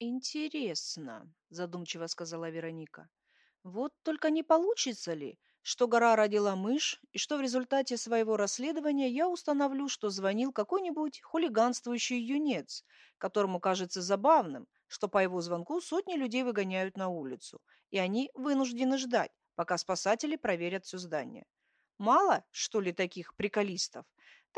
Интересно, задумчиво сказала Вероника. Вот только не получится ли, что гора родила мышь, и что в результате своего расследования я установлю, что звонил какой-нибудь хулиганствующий юнец, которому кажется забавным, что по его звонку сотни людей выгоняют на улицу, и они вынуждены ждать, пока спасатели проверят все здание. Мало, что ли, таких приколистов?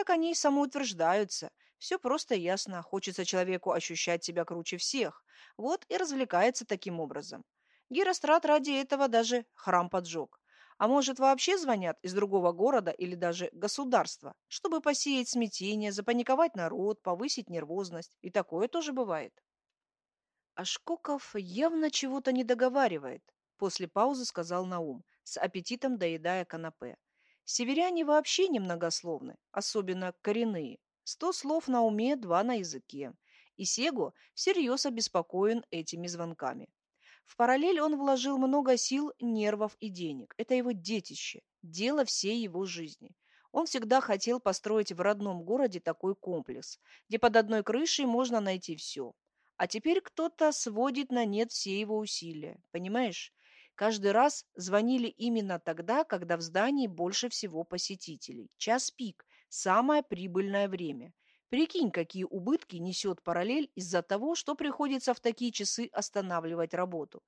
Так они и самоутверждаются. Все просто ясно. Хочется человеку ощущать себя круче всех. Вот и развлекается таким образом. Герострат ради этого даже храм поджег. А может, вообще звонят из другого города или даже государства, чтобы посеять смятение, запаниковать народ, повысить нервозность. И такое тоже бывает. А Шкоков явно чего-то не договаривает, после паузы сказал Наум, с аппетитом доедая канапе. Северяне вообще немногословны, особенно коренные. Сто слов на уме, два на языке. И Сего всерьез обеспокоен этими звонками. В параллель он вложил много сил, нервов и денег. Это его детище, дело всей его жизни. Он всегда хотел построить в родном городе такой комплекс, где под одной крышей можно найти все. А теперь кто-то сводит на нет все его усилия. Понимаешь? Каждый раз звонили именно тогда, когда в здании больше всего посетителей. Час пик – самое прибыльное время. Прикинь, какие убытки несет параллель из-за того, что приходится в такие часы останавливать работу.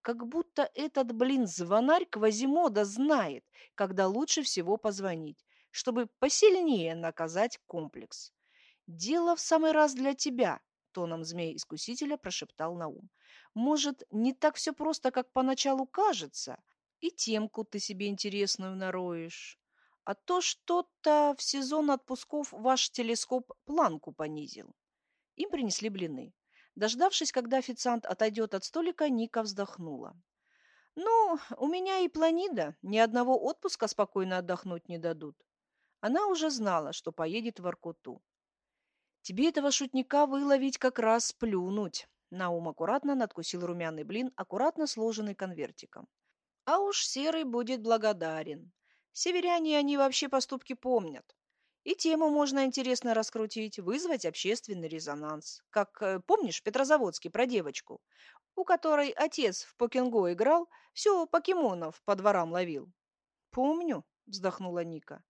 Как будто этот, блин, звонарь Квазимода знает, когда лучше всего позвонить, чтобы посильнее наказать комплекс. Дело в самый раз для тебя, тоном змея-искусителя прошептал Наум. Может, не так все просто, как поначалу кажется, и темку ты себе интересную нароешь. А то что-то в сезон отпусков ваш телескоп планку понизил. Им принесли блины. Дождавшись, когда официант отойдет от столика, Ника вздохнула. «Ну, у меня и планида. Ни одного отпуска спокойно отдохнуть не дадут». Она уже знала, что поедет в Аркуту. «Тебе этого шутника выловить как раз плюнуть», Наум аккуратно надкусил румяный блин, аккуратно сложенный конвертиком. А уж Серый будет благодарен. Северяне они вообще поступки помнят. И тему можно интересно раскрутить, вызвать общественный резонанс. Как, э, помнишь, Петрозаводский про девочку, у которой отец в покинго играл, все покемонов по дворам ловил. Помню, вздохнула Ника.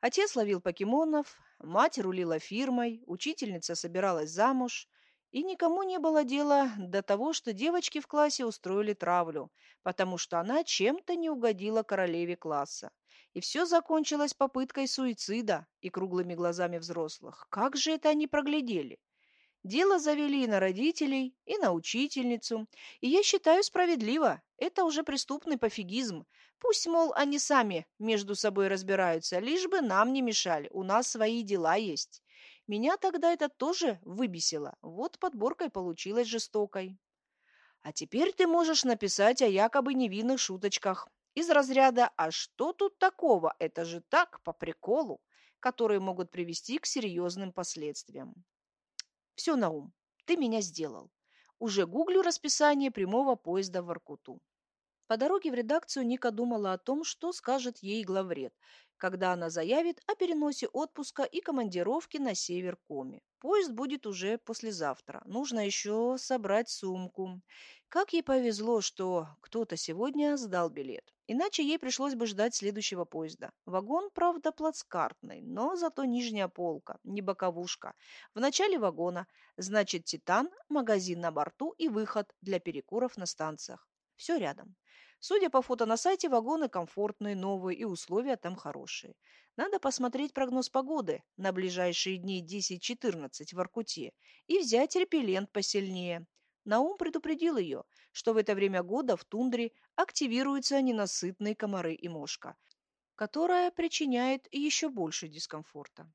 Отец ловил покемонов, мать рулила фирмой, учительница собиралась замуж – и никому не было дела до того, что девочки в классе устроили травлю, потому что она чем-то не угодила королеве класса. И все закончилось попыткой суицида и круглыми глазами взрослых. Как же это они проглядели? Дело завели и на родителей, и на учительницу. И я считаю справедливо. Это уже преступный пофигизм. Пусть, мол, они сами между собой разбираются, лишь бы нам не мешали. У нас свои дела есть. Меня тогда это тоже выбесило. Вот подборкой получилась жестокой. А теперь ты можешь написать о якобы невинных шуточках. Из разряда «А что тут такого? Это же так, по приколу», которые могут привести к серьезным последствиям. Все, Наум, ты меня сделал. Уже гуглю расписание прямого поезда в Воркуту. По дороге в редакцию Ника думала о том, что скажет ей главред, когда она заявит о переносе отпуска и командировки на север Коми. Поезд будет уже послезавтра. Нужно еще собрать сумку. Как ей повезло, что кто-то сегодня сдал билет. Иначе ей пришлось бы ждать следующего поезда. Вагон, правда, плацкартный, но зато нижняя полка, не боковушка. В начале вагона, значит, «Титан», магазин на борту и выход для перекуров на станциях. Все рядом. Судя по фото на сайте, вагоны комфортные, новые и условия там хорошие. Надо посмотреть прогноз погоды на ближайшие дни 10-14 в Аркуте и взять репеллент посильнее. Наум предупредил ее, что в это время года в тундре активируются ненасытные комары и мошка, которая причиняет еще больше дискомфорта.